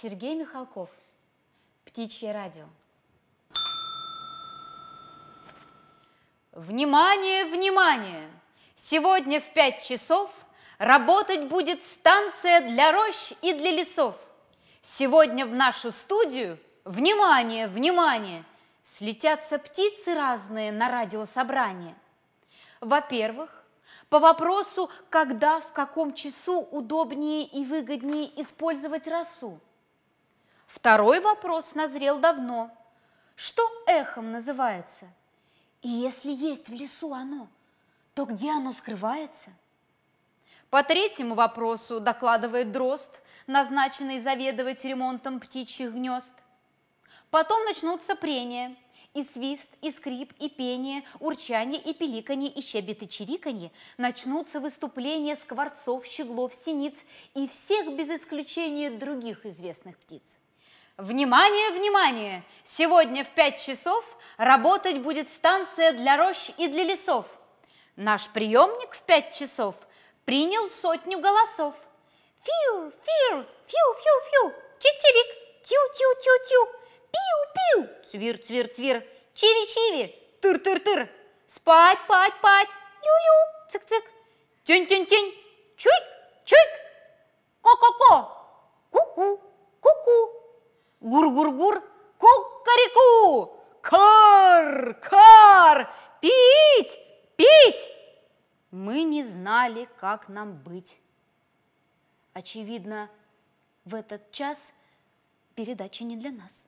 Сергей Михалков. Птичье радио. Внимание, внимание! Сегодня в пять часов работать будет станция для рощ и для лесов. Сегодня в нашу студию, внимание, внимание, слетятся птицы разные на радиособрание. Во-первых, по вопросу, когда, в каком часу удобнее и выгоднее использовать росу. Второй вопрос назрел давно. Что эхом называется? И если есть в лесу оно, то где оно скрывается? По третьему вопросу докладывает дрозд, назначенный заведовать ремонтом птичьих гнезд. Потом начнутся прения, и свист, и скрип, и пение, урчание, и пеликанье, и щебет, и чириканье. Начнутся выступления скворцов, щеглов, синиц и всех без исключения других известных птиц. Внимание, внимание! Сегодня в 5 часов работать будет станция для рощ и для лесов. Наш приемник в 5 часов принял сотню голосов. Фиу, фиу, фиу, фиу, фиу, чик-чирик, тю-тю-тю-тю, пиу-пиу, цвир-цвир-цвир, чиви-чиви, тыр-тыр-тыр, спать-пать-пать, лю-лю, цик-цик, тюнь-тюнь-тюнь, Гур-гур-гур, кукареку! Кар, кар, пить, пить! Мы не знали, как нам быть. Очевидно, в этот час передача не для нас.